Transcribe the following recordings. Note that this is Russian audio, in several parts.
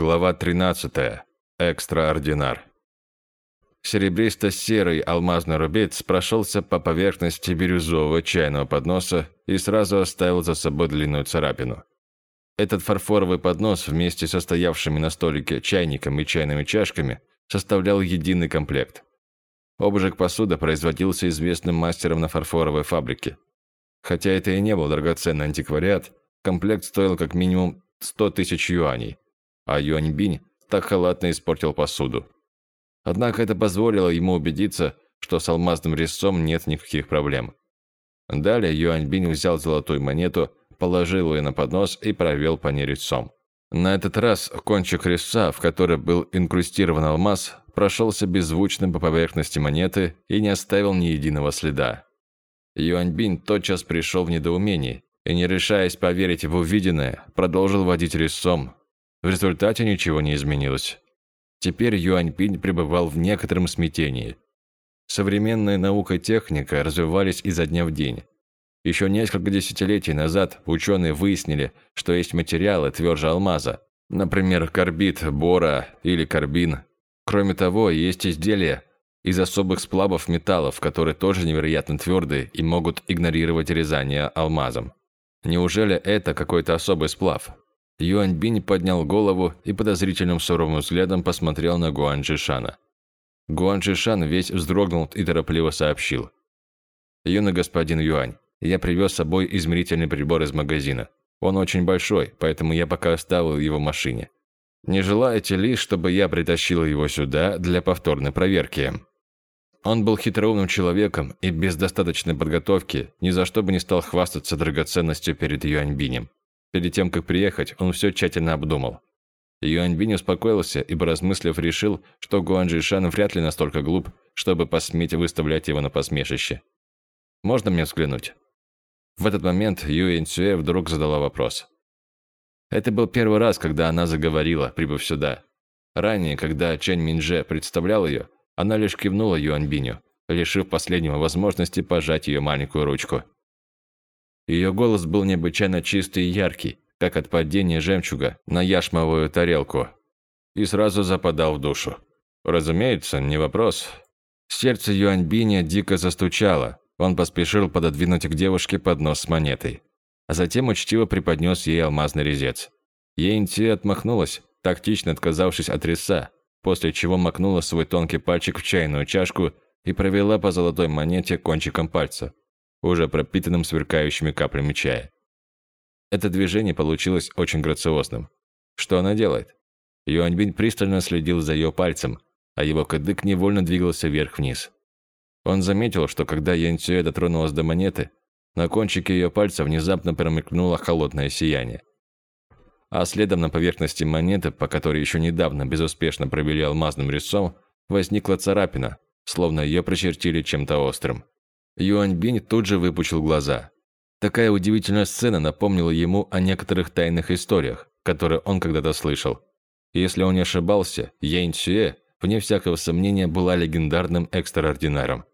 Глава 13. Экстраординар. Серебристо-серый алмазный рубец прошелся по поверхности бирюзового чайного подноса и сразу оставил за собой длинную царапину. Этот фарфоровый поднос вместе со стоявшими на столике чайником и чайными чашками составлял единый комплект. Обжиг посуды производился известным мастером на фарфоровой фабрике. Хотя это и не был драгоценный антиквариат, комплект стоил как минимум 100 тысяч юаней – а Юаньбинь так халатно испортил посуду. Однако это позволило ему убедиться, что с алмазным резцом нет никаких проблем. Далее Юаньбинь взял золотую монету, положил ее на поднос и провел по ней резцом. На этот раз кончик резца, в который был инкрустирован алмаз, прошелся беззвучно по поверхности монеты и не оставил ни единого следа. Юаньбинь тотчас пришел в недоумение и, не решаясь поверить в увиденное, продолжил водить резцом, в результате ничего не изменилось. Теперь Юаньпинь пребывал в некотором смятении. Современная наука и техника развивались изо дня в день. Еще несколько десятилетий назад ученые выяснили, что есть материалы тверже алмаза, например, карбид, бора или карбин. Кроме того, есть изделия из особых сплавов металлов, которые тоже невероятно твердые и могут игнорировать резание алмазом. Неужели это какой-то особый сплав? Юань Бинь поднял голову и подозрительным суровым взглядом посмотрел на Гуан Джишана. Гуан Джишан весь вздрогнул и торопливо сообщил. «Юный господин Юань, я привез с собой измерительный прибор из магазина. Он очень большой, поэтому я пока оставил его в машине. Не желаете ли, чтобы я притащил его сюда для повторной проверки?» Он был хитроумным человеком и без достаточной подготовки ни за что бы не стал хвастаться драгоценностью перед Юаньбинем. Перед тем, как приехать, он все тщательно обдумал. Юаньбинь успокоился, ибо, размыслив, решил, что Гуанджи Шан вряд ли настолько глуп, чтобы посметь выставлять его на посмешище. «Можно мне взглянуть?» В этот момент Юэн Цюэ вдруг задала вопрос. Это был первый раз, когда она заговорила, прибыв сюда. Ранее, когда Чэнь Минже представлял ее, она лишь кивнула Юаньбиню, лишив последнего возможности пожать ее маленькую ручку. Ее голос был необычайно чистый и яркий, как от падения жемчуга на яшмовую тарелку, и сразу западал в душу. Разумеется, не вопрос. Сердце Юаньбиня дико застучало. Он поспешил пододвинуть к девушке поднос с монетой. А затем учтиво преподнес ей алмазный резец. Ейнти отмахнулась, тактично отказавшись от резца, после чего макнула свой тонкий пальчик в чайную чашку и провела по золотой монете кончиком пальца уже пропитанным сверкающими каплями чая. Это движение получилось очень грациозным. Что она делает? Юаньбинь пристально следил за ее пальцем, а его кадык невольно двигался вверх-вниз. Он заметил, что когда Янцюэ дотронулась до монеты, на кончике ее пальца внезапно промелькнуло холодное сияние. А следом на поверхности монеты, по которой еще недавно безуспешно провели алмазным резцом, возникла царапина, словно ее прочертили чем-то острым. Юань Бинь тут же выпучил глаза. Такая удивительная сцена напомнила ему о некоторых тайных историях, которые он когда-то слышал. если он не ошибался, Ян Цюэ, вне всякого сомнения, была легендарным экстраординаром.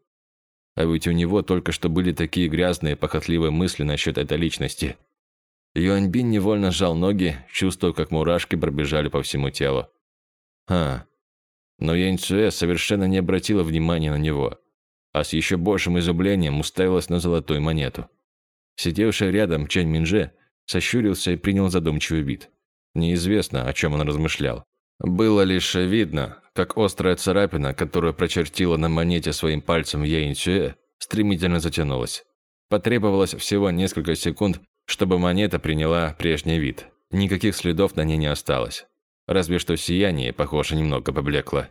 А ведь у него только что были такие грязные, похотливые мысли насчет этой личности. Юаньбин невольно сжал ноги, чувствуя, как мурашки пробежали по всему телу. А, но Янь Цуэ совершенно не обратила внимания на него а с еще большим изумлением уставилась на золотую монету. Сидевший рядом Чэнь Минже сощурился и принял задумчивый вид. Неизвестно, о чем он размышлял. Было лишь видно, как острая царапина, которую прочертила на монете своим пальцем Яин Цюэ, стремительно затянулась. Потребовалось всего несколько секунд, чтобы монета приняла прежний вид. Никаких следов на ней не осталось. Разве что сияние, похоже, немного поблекло.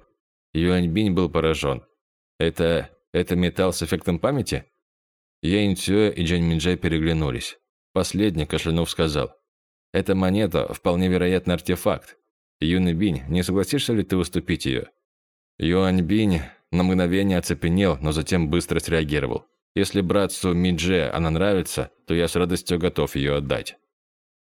Юаньбинь был поражен. Это это металл с эффектом памяти? Яин Цюэ и Джань Минджай переглянулись. Последний, кашлянув, сказал. «Эта монета вполне вероятно артефакт. Юный Бинь, не согласишься ли ты уступить ее?» Юань Бинь на мгновение оцепенел, но затем быстро среагировал. «Если братцу Мидже она нравится, то я с радостью готов ее отдать».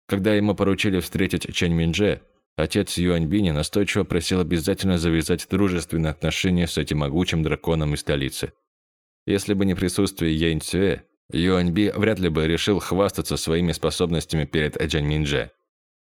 Когда ему поручили встретить Чэнь Минже, отец Юань Биня настойчиво просил обязательно завязать дружественные отношения с этим могучим драконом из столицы. Если бы не присутствие Янь Цюэ, Юань Би вряд ли бы решил хвастаться своими способностями перед Эджань Минже.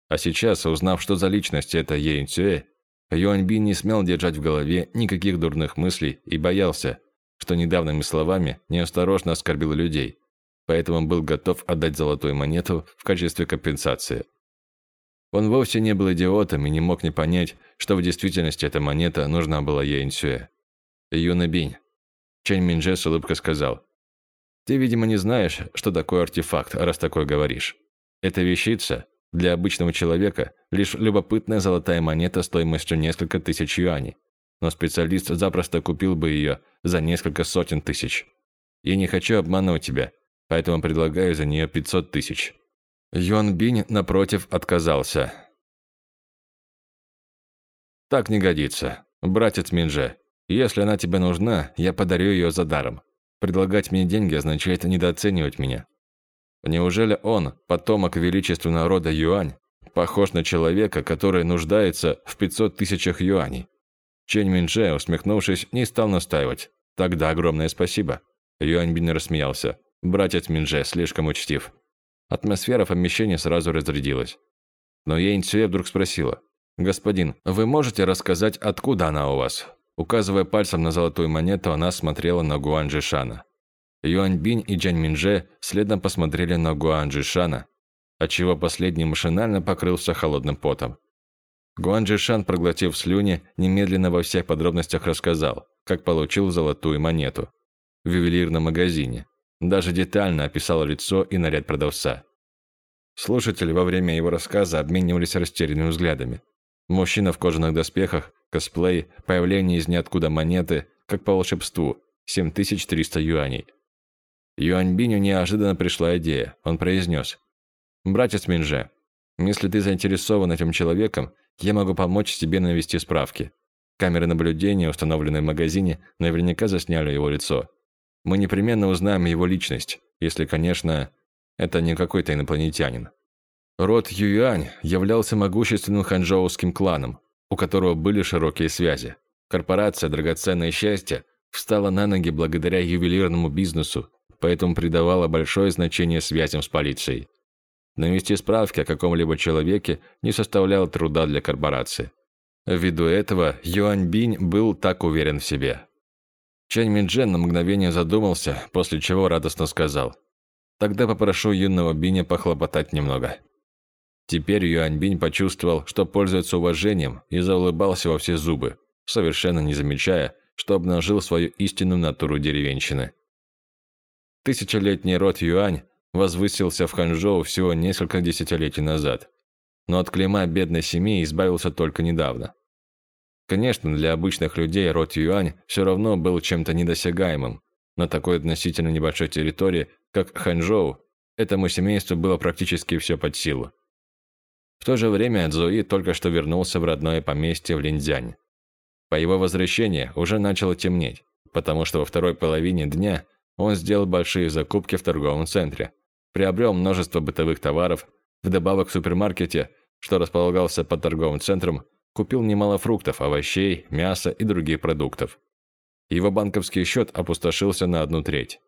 А сейчас, узнав, что за личность это Йен Цюэ, Юаньбин не смел держать в голове никаких дурных мыслей и боялся, что недавними словами неосторожно оскорбил людей, поэтому был готов отдать золотую монету в качестве компенсации. Он вовсе не был идиотом и не мог не понять, что в действительности эта монета нужна была Яинсюэ. «Юна Бинь», Чэнь Минже с улыбкой сказал, «Ты, видимо, не знаешь, что такое артефакт, раз такое говоришь. Эта вещица для обычного человека лишь любопытная золотая монета стоимостью несколько тысяч юаней, но специалист запросто купил бы ее за несколько сотен тысяч. Я не хочу обманывать тебя, поэтому предлагаю за нее 500 тысяч». Юан Бинь, напротив, отказался. «Так не годится. Братец Минже, если она тебе нужна, я подарю ее за даром. Предлагать мне деньги означает недооценивать меня. Неужели он, потомок величественного рода Юань, похож на человека, который нуждается в 500 тысячах юаней? Чэнь Минже, усмехнувшись, не стал настаивать. Тогда огромное спасибо. Юань Бин рассмеялся. Братец Минже слишком учтив. Атмосфера помещения сразу разрядилась. Но Ейн Цюэ вдруг спросила. «Господин, вы можете рассказать, откуда она у вас?» Указывая пальцем на золотую монету, она смотрела на Гуан Джишана. Юань Бинь и Джань Минже следом посмотрели на Гуан Джишана, отчего последний машинально покрылся холодным потом. Гуан Джишан, проглотив слюни, немедленно во всех подробностях рассказал, как получил золотую монету в ювелирном магазине. Даже детально описал лицо и наряд продавца. Слушатели во время его рассказа обменивались растерянными взглядами. Мужчина в кожаных доспехах, косплей, появление из ниоткуда монеты, как по волшебству, 7300 юаней. Юаньбиню неожиданно пришла идея. Он произнес. «Братец Минже, если ты заинтересован этим человеком, я могу помочь тебе навести справки. Камеры наблюдения, установленные в магазине, наверняка засняли его лицо. Мы непременно узнаем его личность, если, конечно, это не какой-то инопланетянин. Род Ююань являлся могущественным ханчжоуским кланом, у которого были широкие связи. Корпорация «Драгоценное счастье» встала на ноги благодаря ювелирному бизнесу, поэтому придавала большое значение связям с полицией. Навести справки о каком-либо человеке не составляло труда для корпорации. Ввиду этого Юань Бинь был так уверен в себе. Чэнь Минджен на мгновение задумался, после чего радостно сказал. «Тогда попрошу юного Биня похлопотать немного». Теперь Юань Бинь почувствовал, что пользуется уважением и заулыбался во все зубы, совершенно не замечая, что обнажил свою истинную натуру деревенщины. Тысячелетний род Юань возвысился в Ханчжоу всего несколько десятилетий назад, но от клейма бедной семьи избавился только недавно. Конечно, для обычных людей род Юань все равно был чем-то недосягаемым. На такой относительно небольшой территории, как Ханчжоу, этому семейству было практически все под силу. В то же время Цзуи только что вернулся в родное поместье в Линьцзянь. По его возвращении уже начало темнеть, потому что во второй половине дня он сделал большие закупки в торговом центре, приобрел множество бытовых товаров, вдобавок в супермаркете, что располагался под торговым центром, купил немало фруктов, овощей, мяса и других продуктов. Его банковский счет опустошился на одну треть.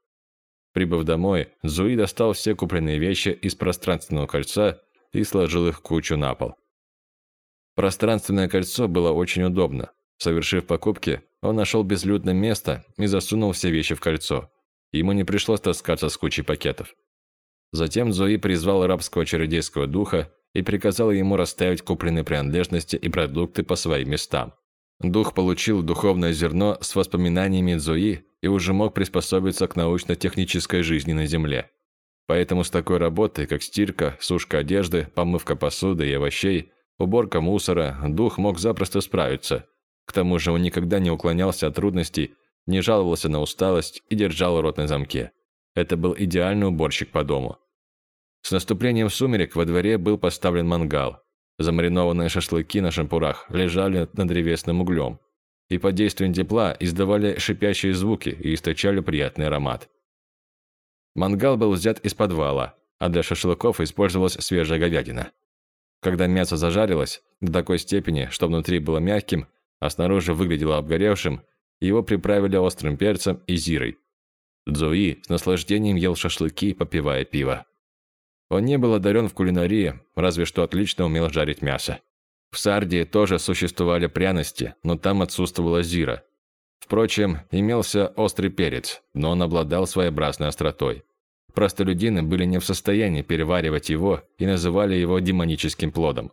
Прибыв домой, Зуи достал все купленные вещи из пространственного кольца и сложил их кучу на пол. Пространственное кольцо было очень удобно. Совершив покупки, он нашел безлюдное место и засунул все вещи в кольцо. Ему не пришлось таскаться с кучей пакетов. Затем Зои призвал рабского чародейского духа и приказал ему расставить купленные принадлежности и продукты по своим местам. Дух получил духовное зерно с воспоминаниями Зои и уже мог приспособиться к научно-технической жизни на Земле. Поэтому с такой работой, как стирка, сушка одежды, помывка посуды и овощей, уборка мусора, дух мог запросто справиться. К тому же он никогда не уклонялся от трудностей, не жаловался на усталость и держал рот на замке. Это был идеальный уборщик по дому. С наступлением сумерек во дворе был поставлен мангал. Замаринованные шашлыки на шампурах лежали над древесным углем. И под действием тепла издавали шипящие звуки и источали приятный аромат. Мангал был взят из подвала, а для шашлыков использовалась свежая говядина. Когда мясо зажарилось до такой степени, что внутри было мягким, а снаружи выглядело обгоревшим, его приправили острым перцем и зирой. Цзуи с наслаждением ел шашлыки, попивая пиво. Он не был одарен в кулинарии, разве что отлично умел жарить мясо. В Сардии тоже существовали пряности, но там отсутствовала зира. Впрочем, имелся острый перец, но он обладал своеобразной остротой. Простолюдины были не в состоянии переваривать его и называли его демоническим плодом.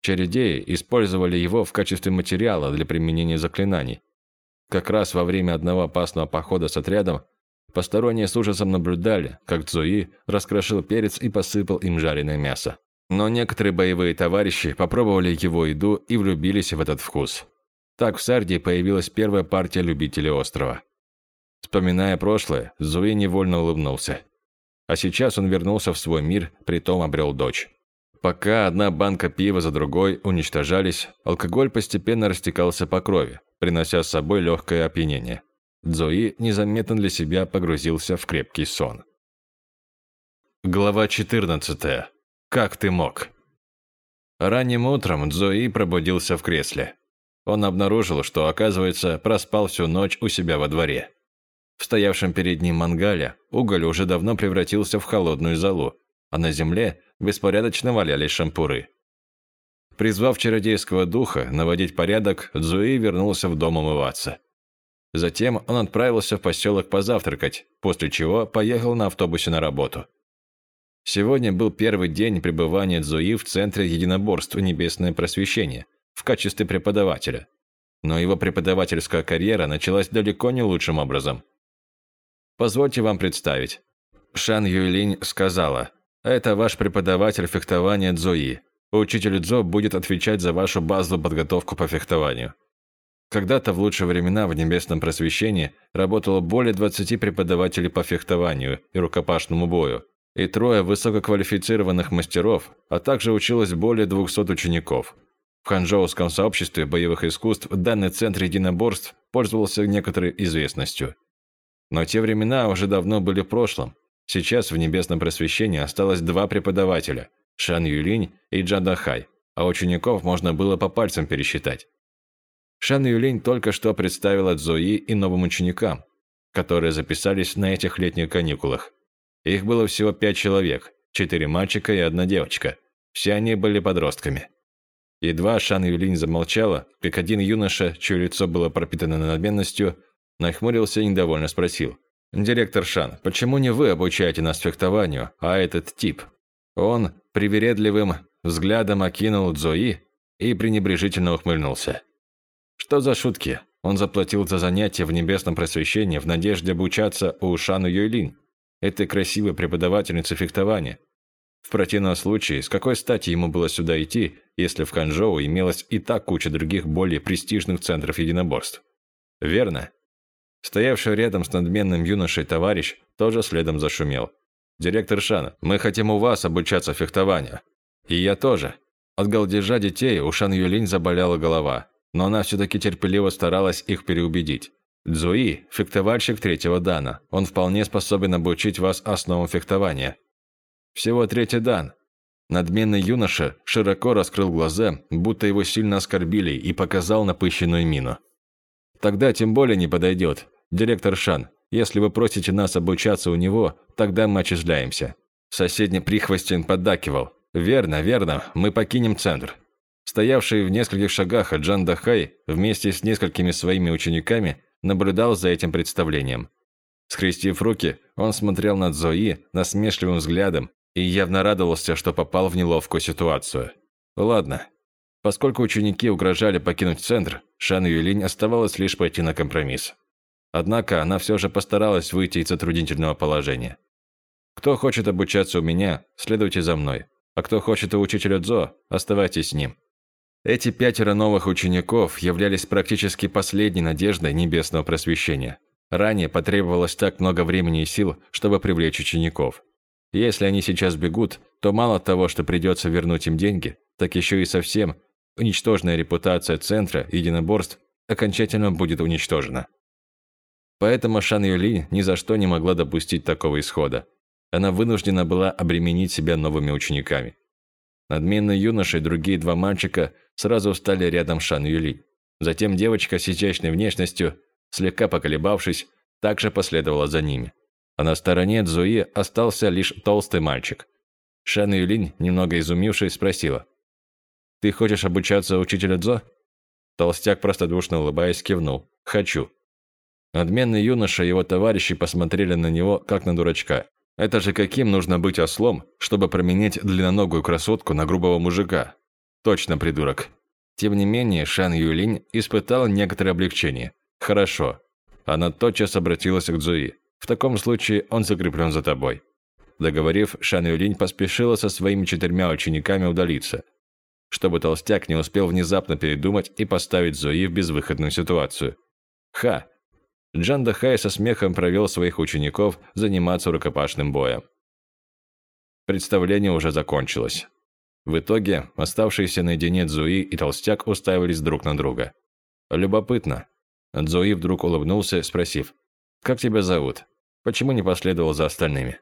Чередеи использовали его в качестве материала для применения заклинаний. Как раз во время одного опасного похода с отрядом посторонние с ужасом наблюдали, как Цзуи раскрошил перец и посыпал им жареное мясо. Но некоторые боевые товарищи попробовали его еду и влюбились в этот вкус. Так в Сардии появилась первая партия любителей острова. Вспоминая прошлое, Зуи невольно улыбнулся. А сейчас он вернулся в свой мир, притом обрел дочь. Пока одна банка пива за другой уничтожались, алкоголь постепенно растекался по крови, принося с собой легкое опьянение. Зои незаметно для себя погрузился в крепкий сон. Глава 14. Как ты мог? Ранним утром Зои пробудился в кресле. Он обнаружил, что, оказывается, проспал всю ночь у себя во дворе. В стоявшем перед ним мангале уголь уже давно превратился в холодную золу, а на земле беспорядочно валялись шампуры. Призвав чародейского духа наводить порядок, Зуи вернулся в дом умываться. Затем он отправился в поселок позавтракать, после чего поехал на автобусе на работу. Сегодня был первый день пребывания Цзуи в Центре единоборств «Небесное просвещение» в качестве преподавателя. Но его преподавательская карьера началась далеко не лучшим образом. Позвольте вам представить. Шан Юйлинь сказала, «Это ваш преподаватель фехтования Цзуи. Учитель Цзо будет отвечать за вашу базовую подготовку по фехтованию». Когда-то в лучшие времена в Небесном просвещении работало более 20 преподавателей по фехтованию и рукопашному бою, и трое высококвалифицированных мастеров, а также училось более 200 учеников. В ханчжоуском сообществе боевых искусств данный центр единоборств пользовался некоторой известностью. Но те времена уже давно были в прошлом. Сейчас в Небесном просвещении осталось два преподавателя – Шан Юлинь и Джан Дахай, а учеников можно было по пальцам пересчитать. Шан Юлинь только что представила Цзои и новым ученикам, которые записались на этих летних каникулах. Их было всего пять человек, четыре мальчика и одна девочка. Все они были подростками. Едва Шан Юлинь замолчала, как один юноша, чье лицо было пропитано надменностью, нахмурился и недовольно спросил. «Директор Шан, почему не вы обучаете нас фехтованию, а этот тип?» Он привередливым взглядом окинул Цзои и пренебрежительно ухмыльнулся. «Что за шутки? Он заплатил за занятия в небесном просвещении в надежде обучаться у Шану Юйлинь этой красивой преподавательницы фехтования. В противном случае, с какой стати ему было сюда идти, если в Ханчжоу имелось и так куча других более престижных центров единоборств? Верно. Стоявший рядом с надменным юношей товарищ тоже следом зашумел. «Директор Шан, мы хотим у вас обучаться фехтованию». «И я тоже». От голдежа детей у Шан Юлинь заболела голова, но она все-таки терпеливо старалась их переубедить. Цзуи – фехтовальщик третьего дана. Он вполне способен обучить вас основам фехтования. Всего третий дан. Надменный юноша широко раскрыл глаза, будто его сильно оскорбили, и показал напыщенную мину. Тогда тем более не подойдет. Директор Шан, если вы просите нас обучаться у него, тогда мы отчисляемся. Соседний прихвостень поддакивал. Верно, верно, мы покинем центр. Стоявший в нескольких шагах Джан Дахай вместе с несколькими своими учениками наблюдал за этим представлением. Скрестив руки, он смотрел на Зои насмешливым взглядом и явно радовался, что попал в неловкую ситуацию. Ладно. Поскольку ученики угрожали покинуть центр, Шан Юлинь оставалось лишь пойти на компромисс. Однако она все же постаралась выйти из затруднительного положения. Кто хочет обучаться у меня, следуйте за мной. А кто хочет у учителя Дзо, оставайтесь с ним. Эти пятеро новых учеников являлись практически последней надеждой небесного просвещения. Ранее потребовалось так много времени и сил, чтобы привлечь учеников. Если они сейчас бегут, то мало того, что придется вернуть им деньги, так еще и совсем уничтоженная репутация центра единоборств окончательно будет уничтожена. Поэтому Шан Юли ни за что не могла допустить такого исхода. Она вынуждена была обременить себя новыми учениками. Надменный юноша и другие два мальчика сразу встали рядом с Шан Юли. Затем девочка с изящной внешностью, слегка поколебавшись, также последовала за ними. А на стороне Цзуи остался лишь толстый мальчик. Шан Юлинь, немного изумившись, спросила. «Ты хочешь обучаться у учителя Дзо?» Толстяк, простодушно улыбаясь, кивнул. «Хочу». Надменный юноша и его товарищи посмотрели на него, как на дурачка. Это же каким нужно быть ослом, чтобы променять длинноногую красотку на грубого мужика? Точно придурок. Тем не менее, Шан Юлинь испытала некоторое облегчение. Хорошо. Она тотчас обратилась к Цзуи. В таком случае он закреплен за тобой. Договорив, Шан Юлинь поспешила со своими четырьмя учениками удалиться, чтобы толстяк не успел внезапно передумать и поставить Зои в безвыходную ситуацию. Ха! Джан Дахай со смехом провел своих учеников заниматься рукопашным боем. Представление уже закончилось. В итоге, оставшиеся наедине Цзуи и Толстяк уставились друг на друга. Любопытно. Цзуи вдруг улыбнулся, спросив, «Как тебя зовут? Почему не последовал за остальными?»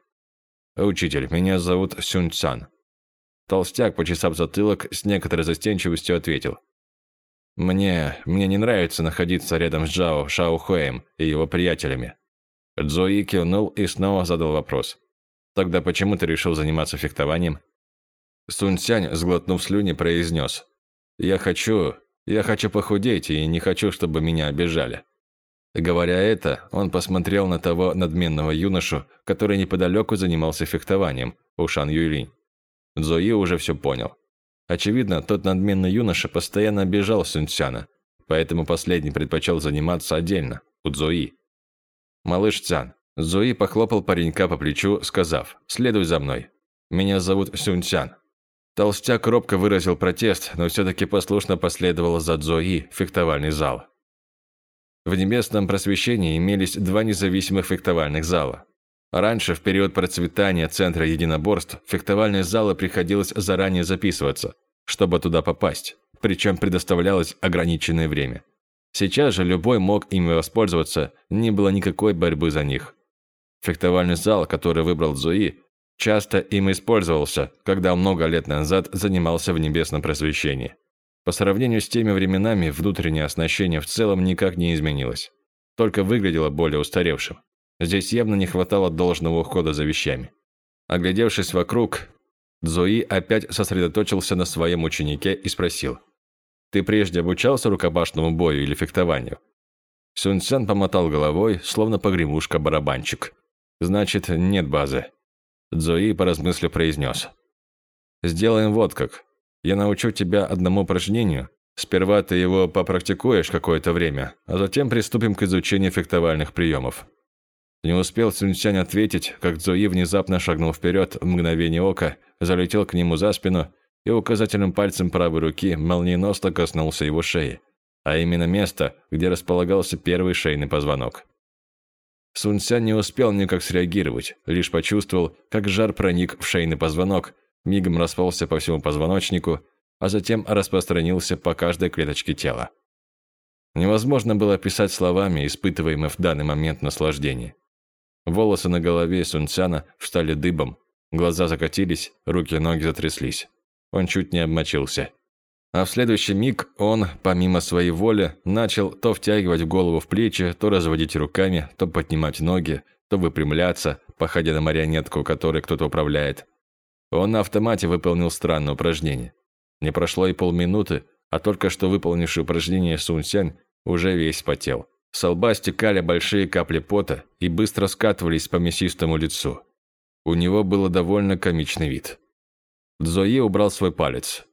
«Учитель, меня зовут Сюнь Цан». Толстяк, почесав затылок, с некоторой застенчивостью ответил. «Мне... мне не нравится находиться рядом с Джао Шаохуэем и его приятелями». Цзуи кивнул и снова задал вопрос. «Тогда почему ты решил заниматься фехтованием?» Сунь Цянь, сглотнув слюни, произнес. «Я хочу... я хочу похудеть и не хочу, чтобы меня обижали». Говоря это, он посмотрел на того надменного юношу, который неподалеку занимался фехтованием, у Шан Юйлинь. Зои уже все понял. Очевидно, тот надменный юноша постоянно обижал Сунцяна, поэтому последний предпочел заниматься отдельно, у Зои. «Малыш Цян». Зои похлопал паренька по плечу, сказав, «Следуй за мной. Меня зовут Сунцян». Толстяк робко выразил протест, но все-таки послушно последовал за Зои в фехтовальный зал. В небесном просвещении имелись два независимых фехтовальных зала. Раньше, в период процветания Центра единоборств, фехтовальные залы приходилось заранее записываться, чтобы туда попасть, причем предоставлялось ограниченное время. Сейчас же любой мог ими воспользоваться, не было никакой борьбы за них. Фехтовальный зал, который выбрал Зуи, часто им использовался, когда много лет назад занимался в небесном просвещении. По сравнению с теми временами, внутреннее оснащение в целом никак не изменилось, только выглядело более устаревшим. Здесь явно не хватало должного ухода за вещами. Оглядевшись вокруг, Зои опять сосредоточился на своем ученике и спросил. «Ты прежде обучался рукопашному бою или фехтованию?» Сунцян помотал головой, словно погремушка-барабанчик. «Значит, нет базы». Зои, поразмыслив, произнес. «Сделаем вот как. Я научу тебя одному упражнению. Сперва ты его попрактикуешь какое-то время, а затем приступим к изучению фехтовальных приемов. Не успел Сунцянь ответить, как Цзуи внезапно шагнул вперед в мгновение ока, залетел к нему за спину и указательным пальцем правой руки молниеносно коснулся его шеи, а именно место, где располагался первый шейный позвонок. Сунцянь не успел никак среагировать, лишь почувствовал, как жар проник в шейный позвонок, мигом распался по всему позвоночнику, а затем распространился по каждой клеточке тела. Невозможно было описать словами испытываемое в данный момент наслаждение. Волосы на голове Сунцяна встали дыбом, глаза закатились, руки и ноги затряслись. Он чуть не обмочился. А в следующий миг он, помимо своей воли, начал то втягивать голову в плечи, то разводить руками, то поднимать ноги, то выпрямляться, походя на марионетку, которой кто-то управляет. Он на автомате выполнил странное упражнение. Не прошло и полминуты, а только что выполнивший упражнение Сун Сянь уже весь потел. С лба стекали большие капли пота и быстро скатывались по мясистому лицу. У него было довольно комичный вид. Цзои убрал свой палец.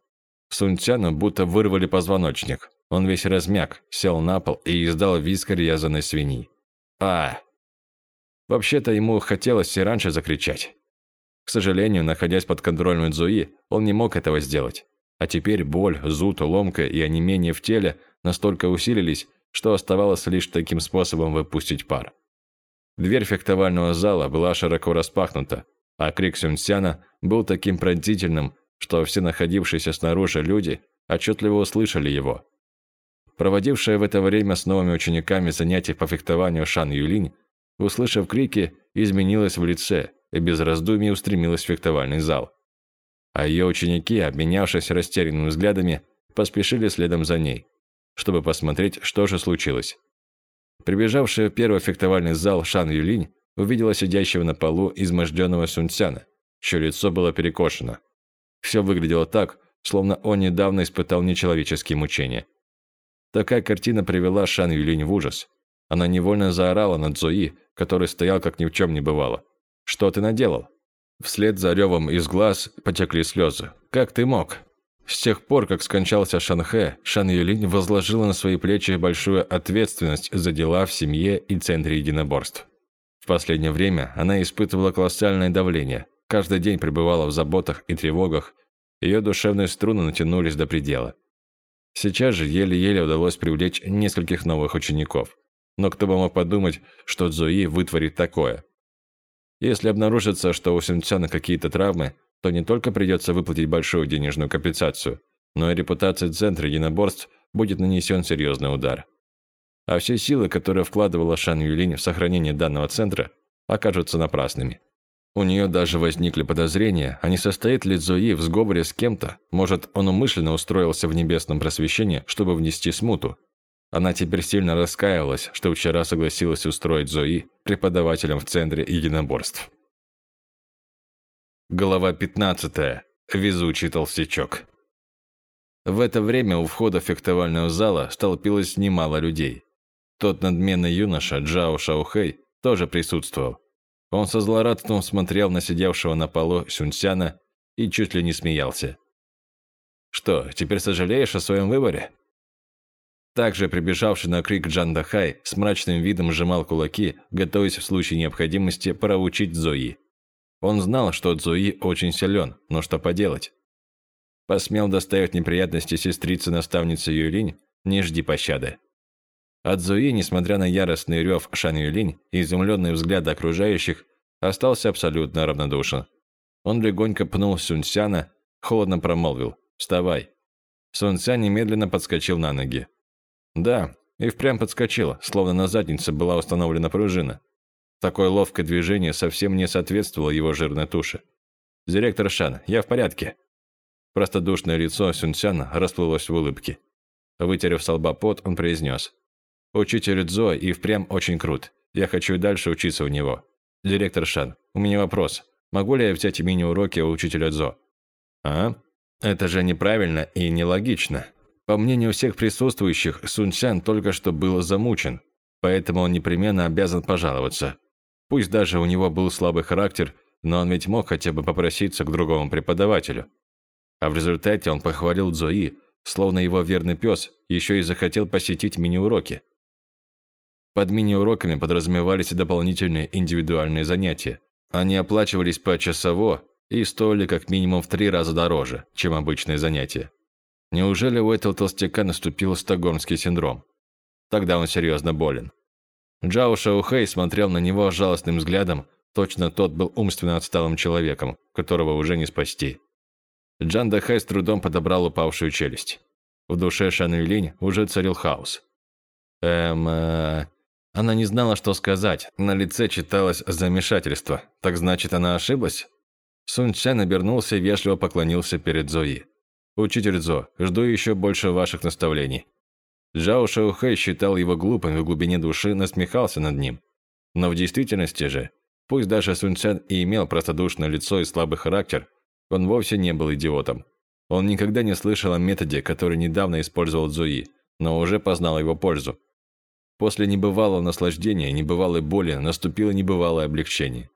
Сунцяну будто вырвали позвоночник. Он весь размяк, сел на пол и издал визг резаной свиньи. а Вообще-то ему хотелось и раньше закричать. К сожалению, находясь под контролем Цзуи, он не мог этого сделать. А теперь боль, зуд, ломка и онемение в теле настолько усилились, что оставалось лишь таким способом выпустить пар. Дверь фехтовального зала была широко распахнута, а крик Сюнсяна был таким пронзительным, что все находившиеся снаружи люди отчетливо услышали его. Проводившая в это время с новыми учениками занятия по фехтованию Шан Юлинь, услышав крики, изменилась в лице и без раздумий устремилась в фехтовальный зал. А ее ученики, обменявшись растерянными взглядами, поспешили следом за ней чтобы посмотреть, что же случилось. Прибежавшая в первый фехтовальный зал Шан Юлинь увидела сидящего на полу изможденного Сунцяна, чье лицо было перекошено. Все выглядело так, словно он недавно испытал нечеловеческие мучения. Такая картина привела Шан Юлинь в ужас. Она невольно заорала над Зои, который стоял как ни в чем не бывало. «Что ты наделал?» Вслед за ревом из глаз потекли слезы. «Как ты мог?» С тех пор, как скончался Шанхэ, Шан Юлинь возложила на свои плечи большую ответственность за дела в семье и центре единоборств. В последнее время она испытывала колоссальное давление, каждый день пребывала в заботах и тревогах, ее душевные струны натянулись до предела. Сейчас же еле-еле удалось привлечь нескольких новых учеников. Но кто бы мог подумать, что Цзуи вытворит такое? Если обнаружится, что у Сюнцяна какие-то травмы, то не только придется выплатить большую денежную компенсацию, но и репутации Центра единоборств будет нанесен серьезный удар. А все силы, которые вкладывала Шан Юлинь в сохранение данного центра, окажутся напрасными. У нее даже возникли подозрения, а не состоит ли Зои в сговоре с кем-то, может, он умышленно устроился в небесном просвещении, чтобы внести смуту. Она теперь сильно раскаивалась, что вчера согласилась устроить Зои преподавателем в Центре единоборств. Глава 15. Везучий толстячок. В это время у входа фехтовального зала столпилось немало людей. Тот надменный юноша Джао Шаухэй тоже присутствовал. Он со злорадством смотрел на сидевшего на полу Сюньсяна и чуть ли не смеялся. «Что, теперь сожалеешь о своем выборе?» Также прибежавший на крик Джан Дахай с мрачным видом сжимал кулаки, готовясь в случае необходимости проучить Зои. Он знал, что Цзуи очень силен, но что поделать? Посмел доставить неприятности сестрице-наставнице Юлинь, не жди пощады. От Цзуи, несмотря на яростный рев Шан Юлинь и изумленные взгляды окружающих, остался абсолютно равнодушен. Он легонько пнул Сунцяна, холодно промолвил «Вставай». Сунця немедленно подскочил на ноги. Да, и впрямь подскочил, словно на заднице была установлена пружина. Такое ловкое движение совсем не соответствовало его жирной туше. «Директор Шан, я в порядке». Простодушное лицо Сюнцяна расплылось в улыбке. Вытерев с лба пот, он произнес. «Учитель Цзо и впрямь очень крут. Я хочу и дальше учиться у него. Директор Шан, у меня вопрос. Могу ли я взять мини-уроки у учителя Цзо?» «А? Это же неправильно и нелогично. По мнению всех присутствующих, Сунцян только что был замучен, поэтому он непременно обязан пожаловаться. Пусть даже у него был слабый характер, но он ведь мог хотя бы попроситься к другому преподавателю. А в результате он похвалил Зои, словно его верный пес, еще и захотел посетить мини-уроки. Под мини-уроками подразумевались дополнительные индивидуальные занятия. Они оплачивались по часово и стоили как минимум в три раза дороже, чем обычные занятия. Неужели у этого толстяка наступил стокгольмский синдром? Тогда он серьезно болен. Джао Шаухэй смотрел на него жалостным взглядом, точно тот был умственно отсталым человеком, которого уже не спасти. Джан Дахай с трудом подобрал упавшую челюсть. В душе Шан Юлинь уже царил хаос. Эм... Э... Она не знала, что сказать. На лице читалось замешательство. Так значит, она ошиблась? Сун Чан обернулся и вежливо поклонился перед Зои. «Учитель Зо, жду еще больше ваших наставлений. Джао Шаухэй считал его глупым и в глубине души насмехался над ним. Но в действительности же, пусть даже Сунь Цян и имел простодушное лицо и слабый характер, он вовсе не был идиотом. Он никогда не слышал о методе, который недавно использовал Цзуи, но уже познал его пользу. После небывалого наслаждения, небывалой боли наступило небывалое облегчение.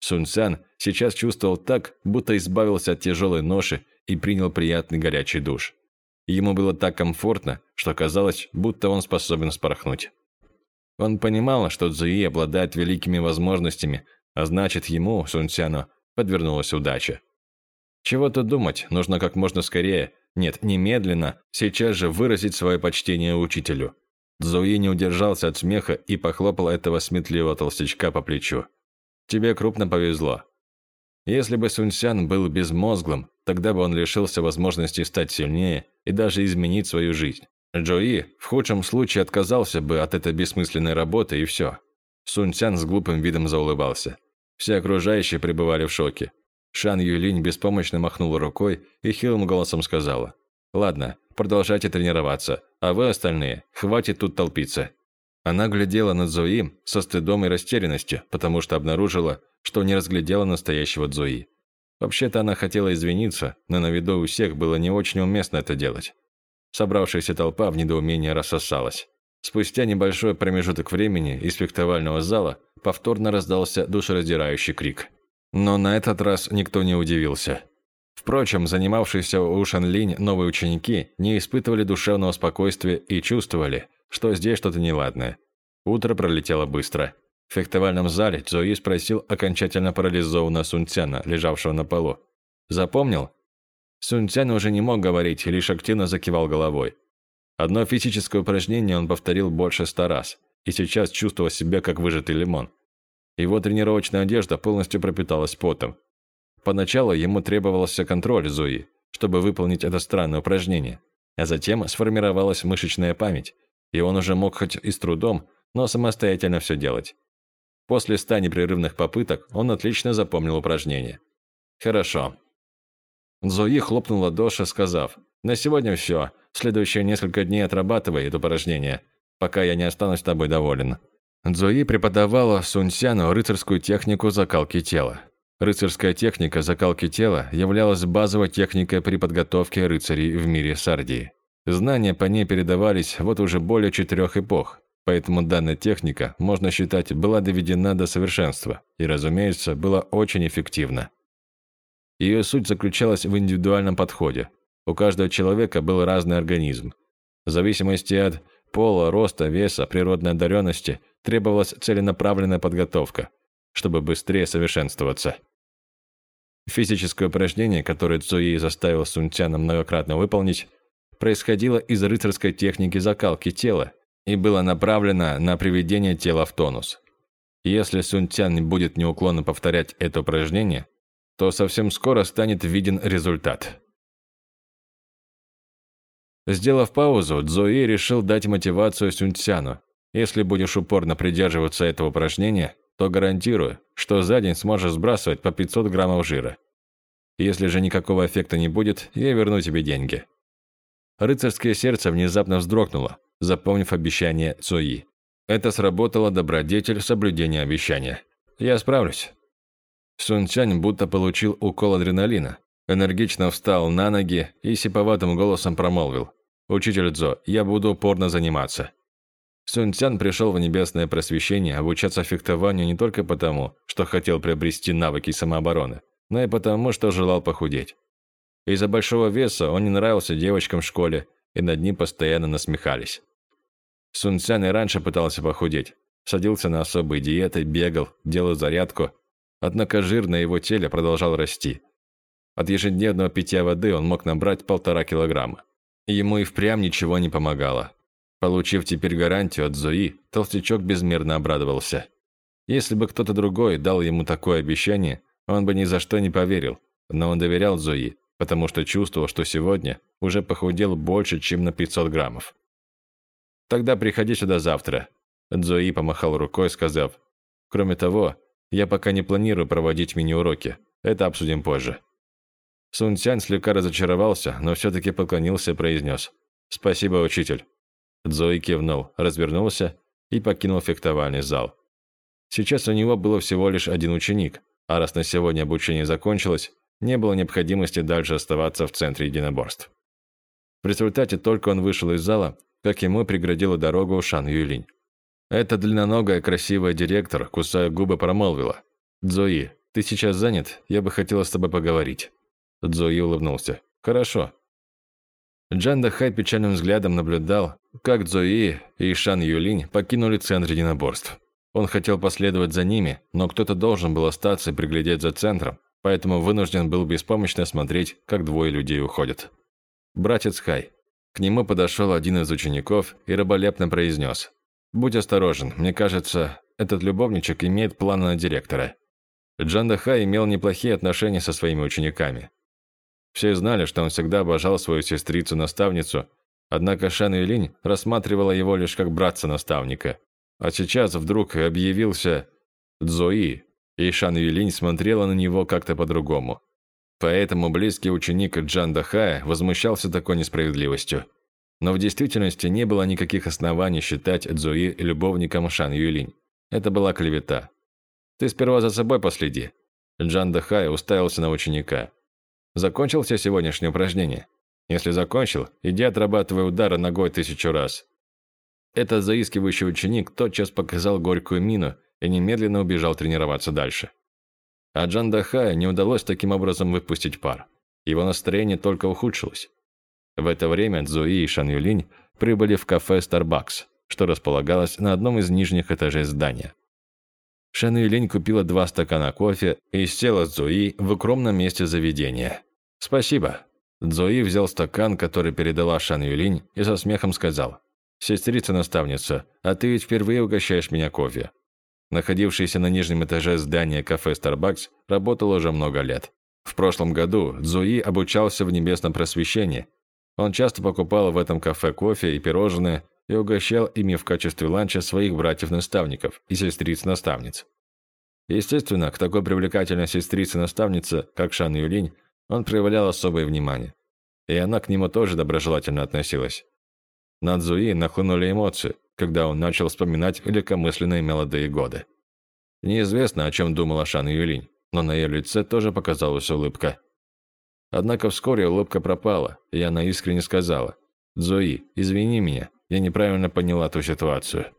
Сунь Цян сейчас чувствовал так, будто избавился от тяжелой ноши и принял приятный горячий душ. Ему было так комфортно, что казалось, будто он способен спорхнуть. Он понимал, что Цзуи обладает великими возможностями, а значит ему, Сунцяну, подвернулась удача. Чего тут думать, нужно как можно скорее, нет, немедленно, сейчас же выразить свое почтение учителю. Цзуи не удержался от смеха и похлопал этого сметливого толстячка по плечу. «Тебе крупно повезло. Если бы Сунцян был безмозглым, тогда бы он лишился возможности стать сильнее и даже изменить свою жизнь. Джои в худшем случае отказался бы от этой бессмысленной работы и все. Сунцян с глупым видом заулыбался. Все окружающие пребывали в шоке. Шан Юлинь беспомощно махнула рукой и хилым голосом сказала. «Ладно, продолжайте тренироваться, а вы остальные, хватит тут толпиться». Она глядела на Зои со стыдом и растерянностью, потому что обнаружила, что не разглядела настоящего Зои. Вообще-то она хотела извиниться, но на виду у всех было не очень уместно это делать. Собравшаяся толпа в недоумении рассосалась. Спустя небольшой промежуток времени из фехтовального зала повторно раздался душераздирающий крик. Но на этот раз никто не удивился. Впрочем, занимавшиеся у Шанлинь новые ученики не испытывали душевного спокойствия и чувствовали, что здесь что-то неладное. Утро пролетело быстро. В фехтовальном зале Цзуи спросил окончательно парализованного Сунцяна, лежавшего на полу. «Запомнил?» Сунцян уже не мог говорить, лишь активно закивал головой. Одно физическое упражнение он повторил больше ста раз, и сейчас чувствовал себя как выжатый лимон. Его тренировочная одежда полностью пропиталась потом. Поначалу ему требовался контроль Зои, чтобы выполнить это странное упражнение, а затем сформировалась мышечная память, и он уже мог хоть и с трудом, но самостоятельно все делать. После ста непрерывных попыток он отлично запомнил упражнение. «Хорошо». Зои хлопнул ладоши, сказав, «На сегодня все. Следующие несколько дней отрабатывай это упражнение, пока я не останусь с тобой доволен». Зои преподавала Сунсяну рыцарскую технику закалки тела. Рыцарская техника закалки тела являлась базовой техникой при подготовке рыцарей в мире Сардии. Знания по ней передавались вот уже более четырех эпох, Поэтому данная техника, можно считать, была доведена до совершенства и, разумеется, была очень эффективна. Ее суть заключалась в индивидуальном подходе. У каждого человека был разный организм. В зависимости от пола, роста, веса, природной одаренности требовалась целенаправленная подготовка, чтобы быстрее совершенствоваться. Физическое упражнение, которое Цуи заставил Сунцяна многократно выполнить, происходило из рыцарской техники закалки тела и было направлено на приведение тела в тонус. Если Сунтян будет неуклонно повторять это упражнение, то совсем скоро станет виден результат. Сделав паузу, Цзуи решил дать мотивацию Сунцяну. Если будешь упорно придерживаться этого упражнения, то гарантирую, что за день сможешь сбрасывать по 500 граммов жира. Если же никакого эффекта не будет, я верну тебе деньги. Рыцарское сердце внезапно вздрогнуло, запомнив обещание Цуи. Это сработало добродетель соблюдения обещания. Я справлюсь. Сун Цянь будто получил укол адреналина. Энергично встал на ноги и сиповатым голосом промолвил. «Учитель Цзо, я буду упорно заниматься». Сун Цян пришел в небесное просвещение обучаться фехтованию не только потому, что хотел приобрести навыки самообороны, но и потому, что желал похудеть. Из-за большого веса он не нравился девочкам в школе, и над ним постоянно насмехались. Сун Цян и раньше пытался похудеть. Садился на особые диеты, бегал, делал зарядку. Однако жир на его теле продолжал расти. От ежедневного питья воды он мог набрать полтора килограмма. Ему и впрямь ничего не помогало. Получив теперь гарантию от Зои, толстячок безмерно обрадовался. Если бы кто-то другой дал ему такое обещание, он бы ни за что не поверил. Но он доверял Зои, потому что чувствовал, что сегодня уже похудел больше, чем на 500 граммов. Тогда приходи сюда завтра». Цзои помахал рукой, сказав, «Кроме того, я пока не планирую проводить мини-уроки. Это обсудим позже». Сун Цянь слегка разочаровался, но все-таки поклонился и произнес, «Спасибо, учитель». Цзои кивнул, развернулся и покинул фехтовальный зал. Сейчас у него было всего лишь один ученик, а раз на сегодня обучение закончилось, не было необходимости дальше оставаться в центре единоборств. В результате только он вышел из зала, как ему преградила дорогу Шан Юлинь. Эта длинноногая красивая директор, кусая губы, промолвила. «Дзои, ты сейчас занят? Я бы хотела с тобой поговорить». Дзои улыбнулся. «Хорошо». Джан Дахай печальным взглядом наблюдал, как Дзои и Шан Юлинь покинули центр единоборств. Он хотел последовать за ними, но кто-то должен был остаться и приглядеть за центром, поэтому вынужден был беспомощно смотреть, как двое людей уходят. «Братец Хай, к нему подошел один из учеников и раболепно произнес. «Будь осторожен, мне кажется, этот любовничек имеет планы на директора». Джан Даха имел неплохие отношения со своими учениками. Все знали, что он всегда обожал свою сестрицу-наставницу, однако Шан Юлинь рассматривала его лишь как братца-наставника. А сейчас вдруг объявился Цзои, и Шан Юлинь смотрела на него как-то по-другому. Поэтому близкий ученик Джан Дахая возмущался такой несправедливостью. Но в действительности не было никаких оснований считать Цзуи любовником Шан Юлинь. Это была клевета. «Ты сперва за собой последи. Джан Дахай уставился на ученика. «Закончил все сегодняшние упражнения? Если закончил, иди отрабатывай удары ногой тысячу раз». Этот заискивающий ученик тотчас показал горькую мину и немедленно убежал тренироваться дальше. А Джан Дахая не удалось таким образом выпустить пар. Его настроение только ухудшилось. В это время Цзуи и Шан Юлинь прибыли в кафе Starbucks, что располагалось на одном из нижних этажей здания. Шан Юлинь купила два стакана кофе и села с Цзуи в укромном месте заведения. «Спасибо». Цзуи взял стакан, который передала Шан Юлинь, и со смехом сказал. «Сестрица-наставница, а ты ведь впервые угощаешь меня кофе. Находившийся на нижнем этаже здания кафе Starbucks работал уже много лет. В прошлом году Цзуи обучался в небесном просвещении. Он часто покупал в этом кафе кофе и пирожные и угощал ими в качестве ланча своих братьев-наставников и сестриц-наставниц. Естественно, к такой привлекательной сестрице-наставнице, как Шан Юлинь, он проявлял особое внимание. И она к нему тоже доброжелательно относилась. На Цзуи нахлынули эмоции, когда он начал вспоминать легкомысленные молодые годы. Неизвестно, о чем думала Шан Юлинь, но на ее лице тоже показалась улыбка. Однако вскоре улыбка пропала, и она искренне сказала, «Зои, извини меня, я неправильно поняла ту ситуацию».